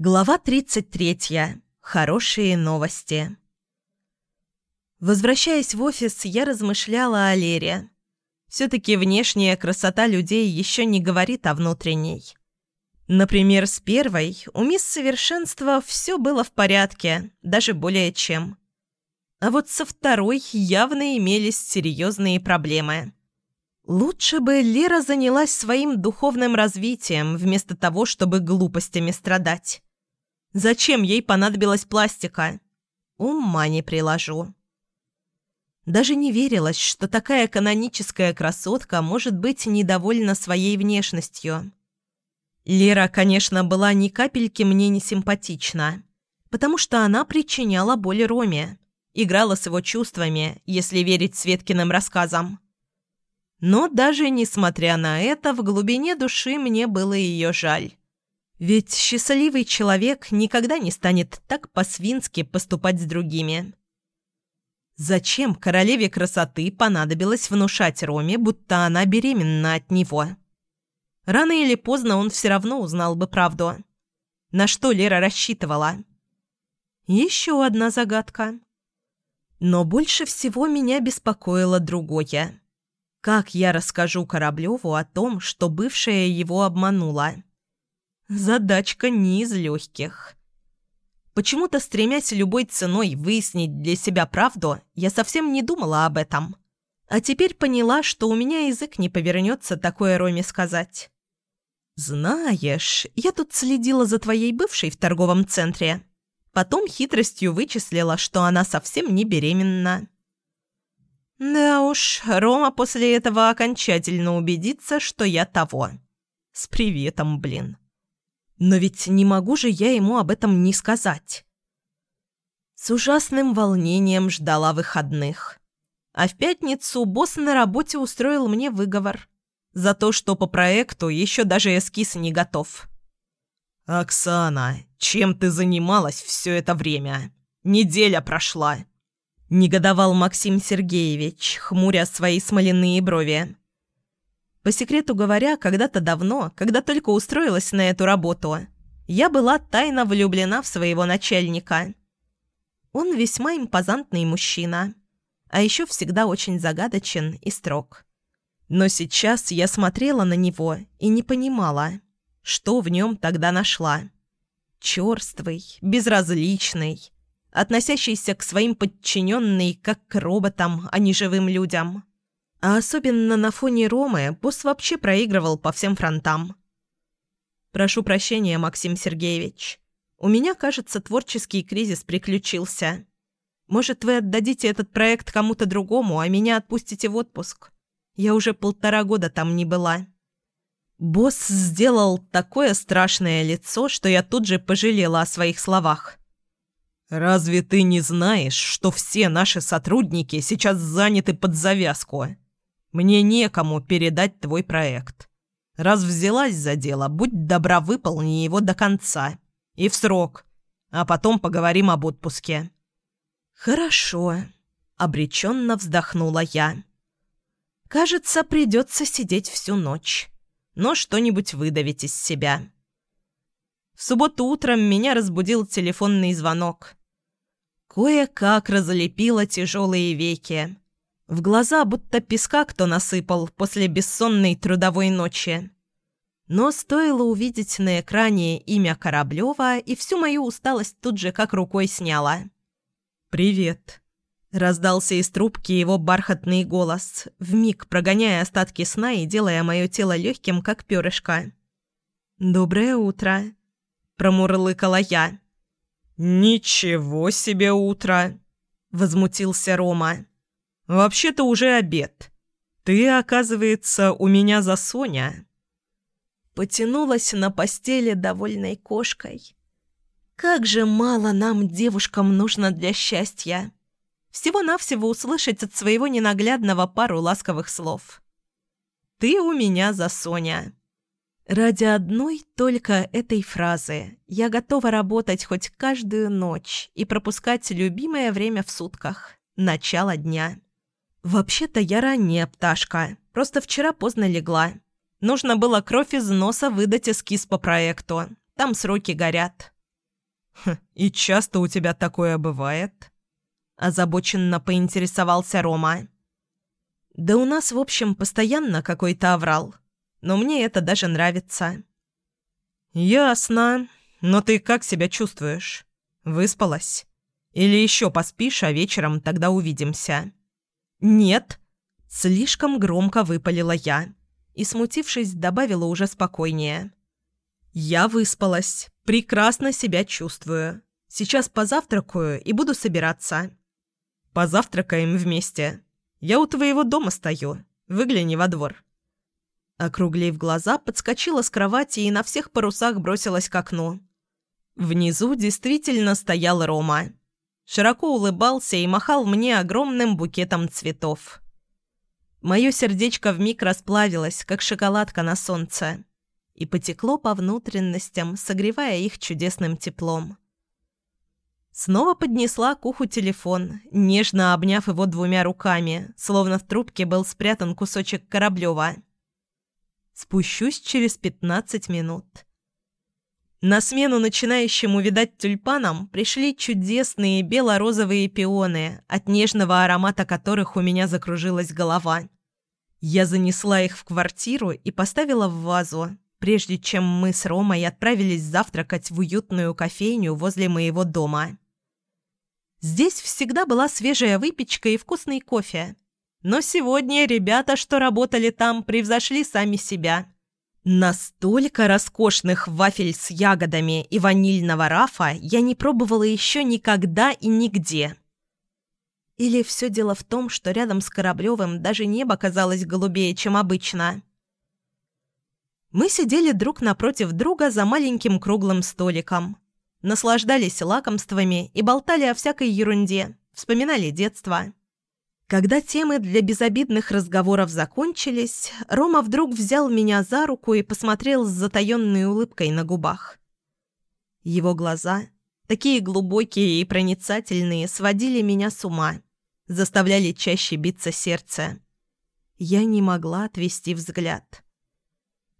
Глава 33. Хорошие новости. Возвращаясь в офис, я размышляла о Лере. Все-таки внешняя красота людей еще не говорит о внутренней. Например, с первой у мисс Совершенства все было в порядке, даже более чем. А вот со второй явно имелись серьезные проблемы. Лучше бы Лера занялась своим духовным развитием, вместо того, чтобы глупостями страдать. Зачем ей понадобилась пластика? Ума не приложу. Даже не верилось, что такая каноническая красотка может быть недовольна своей внешностью. Лера, конечно, была ни капельки мне не симпатична, потому что она причиняла боль Роме, играла с его чувствами, если верить Светкиным рассказам. Но даже несмотря на это, в глубине души мне было ее жаль. Ведь счастливый человек никогда не станет так по-свински поступать с другими. Зачем королеве красоты понадобилось внушать Роме, будто она беременна от него? Рано или поздно он все равно узнал бы правду. На что Лера рассчитывала? Еще одна загадка. Но больше всего меня беспокоило другое. Как я расскажу Кораблеву о том, что бывшая его обманула? Задачка не из легких. Почему-то, стремясь любой ценой выяснить для себя правду, я совсем не думала об этом. А теперь поняла, что у меня язык не повернется такое Роме сказать. «Знаешь, я тут следила за твоей бывшей в торговом центре. Потом хитростью вычислила, что она совсем не беременна». Да уж, Рома после этого окончательно убедится, что я того. С приветом, блин. Но ведь не могу же я ему об этом не сказать. С ужасным волнением ждала выходных. А в пятницу босс на работе устроил мне выговор. За то, что по проекту еще даже эскиз не готов. «Оксана, чем ты занималась все это время? Неделя прошла!» Негодовал Максим Сергеевич, хмуря свои смоляные брови. По секрету говоря, когда-то давно, когда только устроилась на эту работу, я была тайно влюблена в своего начальника. Он весьма импозантный мужчина, а еще всегда очень загадочен и строг. Но сейчас я смотрела на него и не понимала, что в нем тогда нашла. Черствый, безразличный, относящийся к своим подчиненным как к роботам, а не живым людям. А особенно на фоне Ромы босс вообще проигрывал по всем фронтам. «Прошу прощения, Максим Сергеевич. У меня, кажется, творческий кризис приключился. Может, вы отдадите этот проект кому-то другому, а меня отпустите в отпуск? Я уже полтора года там не была». Босс сделал такое страшное лицо, что я тут же пожалела о своих словах. «Разве ты не знаешь, что все наши сотрудники сейчас заняты под завязку?» Мне некому передать твой проект. Раз взялась за дело, будь добра, выполни его до конца. И в срок. А потом поговорим об отпуске». «Хорошо», — обреченно вздохнула я. «Кажется, придется сидеть всю ночь, но что-нибудь выдавить из себя». В субботу утром меня разбудил телефонный звонок. Кое-как разлепила тяжелые веки. В глаза будто песка кто насыпал после бессонной трудовой ночи. Но стоило увидеть на экране имя Кораблева, и всю мою усталость тут же как рукой сняла. «Привет», — раздался из трубки его бархатный голос, вмиг прогоняя остатки сна и делая мое тело легким, как перышко. «Доброе утро», — промурлыкала я. «Ничего себе утро!» — возмутился Рома. «Вообще-то уже обед. Ты, оказывается, у меня за Соня». Потянулась на постели довольной кошкой. «Как же мало нам, девушкам, нужно для счастья!» Всего-навсего услышать от своего ненаглядного пару ласковых слов. «Ты у меня за Соня». Ради одной только этой фразы я готова работать хоть каждую ночь и пропускать любимое время в сутках – начало дня. «Вообще-то я ранняя пташка. Просто вчера поздно легла. Нужно было кровь из носа выдать эскиз по проекту. Там сроки горят. «Хм, «И часто у тебя такое бывает?» Озабоченно поинтересовался Рома. «Да у нас, в общем, постоянно какой-то оврал. Но мне это даже нравится». «Ясно. Но ты как себя чувствуешь? Выспалась? Или еще поспишь, а вечером тогда увидимся?» «Нет», — слишком громко выпалила я и, смутившись, добавила уже спокойнее. «Я выспалась, прекрасно себя чувствую. Сейчас позавтракаю и буду собираться». «Позавтракаем вместе. Я у твоего дома стою. Выгляни во двор». Округлив глаза, подскочила с кровати и на всех парусах бросилась к окну. Внизу действительно стоял Рома. Широко улыбался и махал мне огромным букетом цветов. Мое сердечко вмиг расплавилось, как шоколадка на солнце, и потекло по внутренностям, согревая их чудесным теплом. Снова поднесла к уху телефон, нежно обняв его двумя руками, словно в трубке был спрятан кусочек Кораблёва. Спущусь через пятнадцать минут. На смену начинающему видать тюльпанам пришли чудесные бело-розовые пионы, от нежного аромата которых у меня закружилась голова. Я занесла их в квартиру и поставила в вазу, прежде чем мы с Ромой отправились завтракать в уютную кофейню возле моего дома. Здесь всегда была свежая выпечка и вкусный кофе. Но сегодня ребята, что работали там, превзошли сами себя. Настолько роскошных вафель с ягодами и ванильного рафа я не пробовала еще никогда и нигде. Или все дело в том, что рядом с Кораблевым даже небо казалось голубее, чем обычно. Мы сидели друг напротив друга за маленьким круглым столиком. Наслаждались лакомствами и болтали о всякой ерунде, вспоминали детство. Когда темы для безобидных разговоров закончились, Рома вдруг взял меня за руку и посмотрел с затаённой улыбкой на губах. Его глаза, такие глубокие и проницательные, сводили меня с ума, заставляли чаще биться сердце. Я не могла отвести взгляд.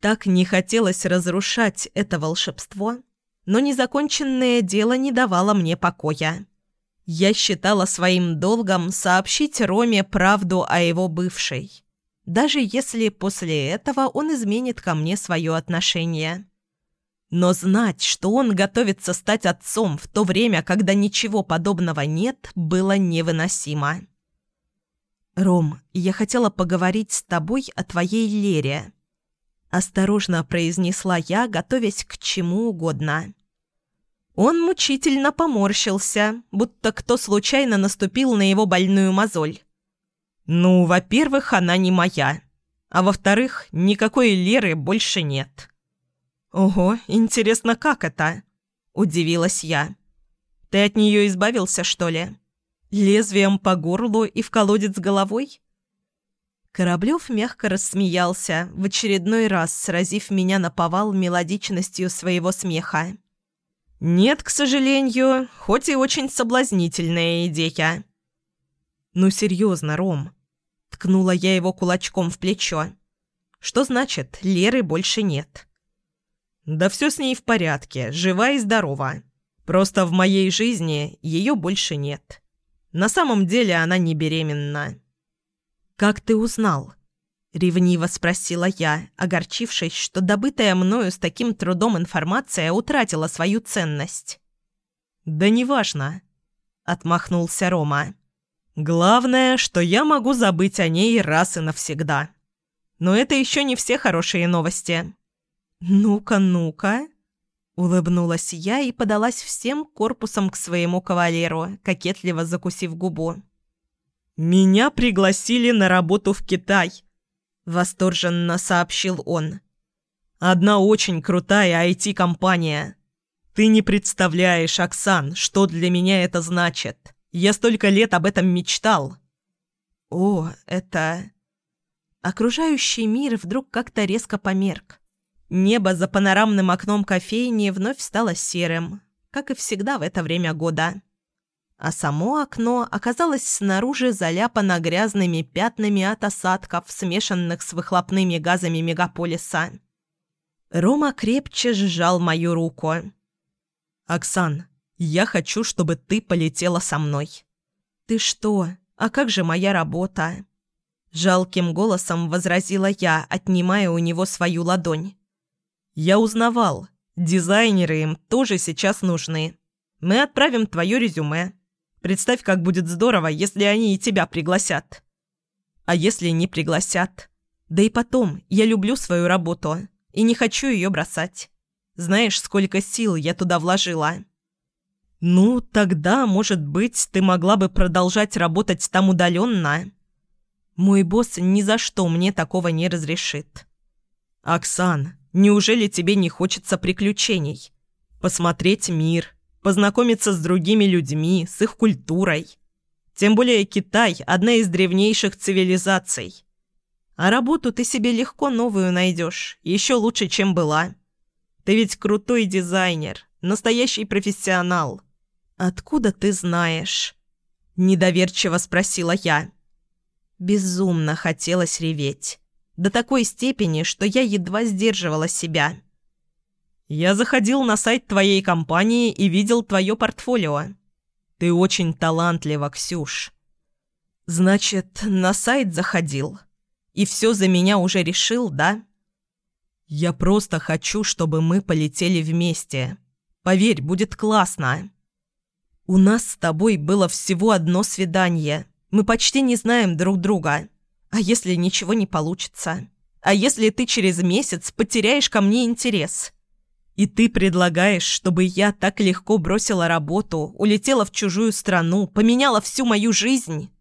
Так не хотелось разрушать это волшебство — но незаконченное дело не давало мне покоя. Я считала своим долгом сообщить Роме правду о его бывшей, даже если после этого он изменит ко мне свое отношение. Но знать, что он готовится стать отцом в то время, когда ничего подобного нет, было невыносимо. «Ром, я хотела поговорить с тобой о твоей Лере», Осторожно произнесла я, готовясь к чему угодно. Он мучительно поморщился, будто кто случайно наступил на его больную мозоль. «Ну, во-первых, она не моя. А во-вторых, никакой Леры больше нет». «Ого, интересно, как это?» – удивилась я. «Ты от нее избавился, что ли? Лезвием по горлу и в колодец головой?» Кораблев мягко рассмеялся, в очередной раз сразив меня на повал мелодичностью своего смеха. «Нет, к сожалению, хоть и очень соблазнительная идея». «Ну серьезно, Ром», — ткнула я его кулачком в плечо. «Что значит, Леры больше нет?» «Да все с ней в порядке, жива и здорова. Просто в моей жизни ее больше нет. На самом деле она не беременна». «Как ты узнал?» — ревниво спросила я, огорчившись, что добытая мною с таким трудом информация утратила свою ценность. «Да неважно», — отмахнулся Рома. «Главное, что я могу забыть о ней раз и навсегда. Но это еще не все хорошие новости». «Ну-ка, ну-ка», — улыбнулась я и подалась всем корпусом к своему кавалеру, кокетливо закусив губу. «Меня пригласили на работу в Китай», — восторженно сообщил он. «Одна очень крутая IT-компания. Ты не представляешь, Оксан, что для меня это значит. Я столько лет об этом мечтал». «О, это...» Окружающий мир вдруг как-то резко померк. Небо за панорамным окном кофейни вновь стало серым, как и всегда в это время года а само окно оказалось снаружи заляпано грязными пятнами от осадков, смешанных с выхлопными газами мегаполиса. Рома крепче сжал мою руку. «Оксан, Я хочу, чтобы ты полетела со мной». «Ты что? А как же моя работа?» Жалким голосом возразила я, отнимая у него свою ладонь. «Я узнавал. Дизайнеры им тоже сейчас нужны. Мы отправим твое резюме. Представь, как будет здорово, если они и тебя пригласят. А если не пригласят? Да и потом, я люблю свою работу и не хочу ее бросать. Знаешь, сколько сил я туда вложила?» «Ну, тогда, может быть, ты могла бы продолжать работать там удаленно?» «Мой босс ни за что мне такого не разрешит». «Оксан, неужели тебе не хочется приключений? Посмотреть мир, познакомиться с другими людьми, с их культурой. Тем более Китай – одна из древнейших цивилизаций. А работу ты себе легко новую найдешь, еще лучше, чем была. Ты ведь крутой дизайнер, настоящий профессионал». «Откуда ты знаешь?» – недоверчиво спросила я. Безумно хотелось реветь. До такой степени, что я едва сдерживала себя. «Я заходил на сайт твоей компании и видел твое портфолио. Ты очень талантлива, Ксюш». «Значит, на сайт заходил? И все за меня уже решил, да?» «Я просто хочу, чтобы мы полетели вместе. Поверь, будет классно». «У нас с тобой было всего одно свидание. Мы почти не знаем друг друга. А если ничего не получится? А если ты через месяц потеряешь ко мне интерес?» «И ты предлагаешь, чтобы я так легко бросила работу, улетела в чужую страну, поменяла всю мою жизнь?»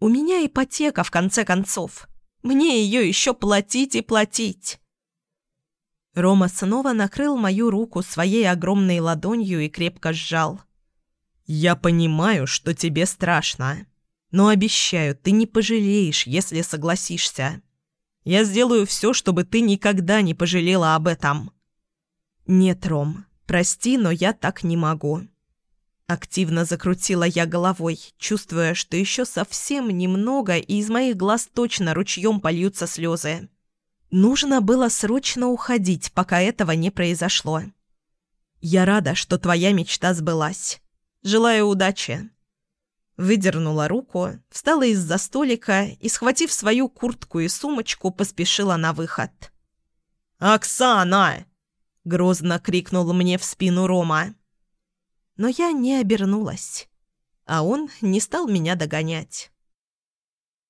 «У меня ипотека, в конце концов. Мне ее еще платить и платить». Рома снова накрыл мою руку своей огромной ладонью и крепко сжал. «Я понимаю, что тебе страшно, но обещаю, ты не пожалеешь, если согласишься. Я сделаю все, чтобы ты никогда не пожалела об этом». «Нет, Ром, прости, но я так не могу». Активно закрутила я головой, чувствуя, что еще совсем немного, и из моих глаз точно ручьем польются слезы. Нужно было срочно уходить, пока этого не произошло. «Я рада, что твоя мечта сбылась. Желаю удачи». Выдернула руку, встала из-за столика и, схватив свою куртку и сумочку, поспешила на выход. «Оксана!» — грозно крикнул мне в спину Рома. Но я не обернулась, а он не стал меня догонять.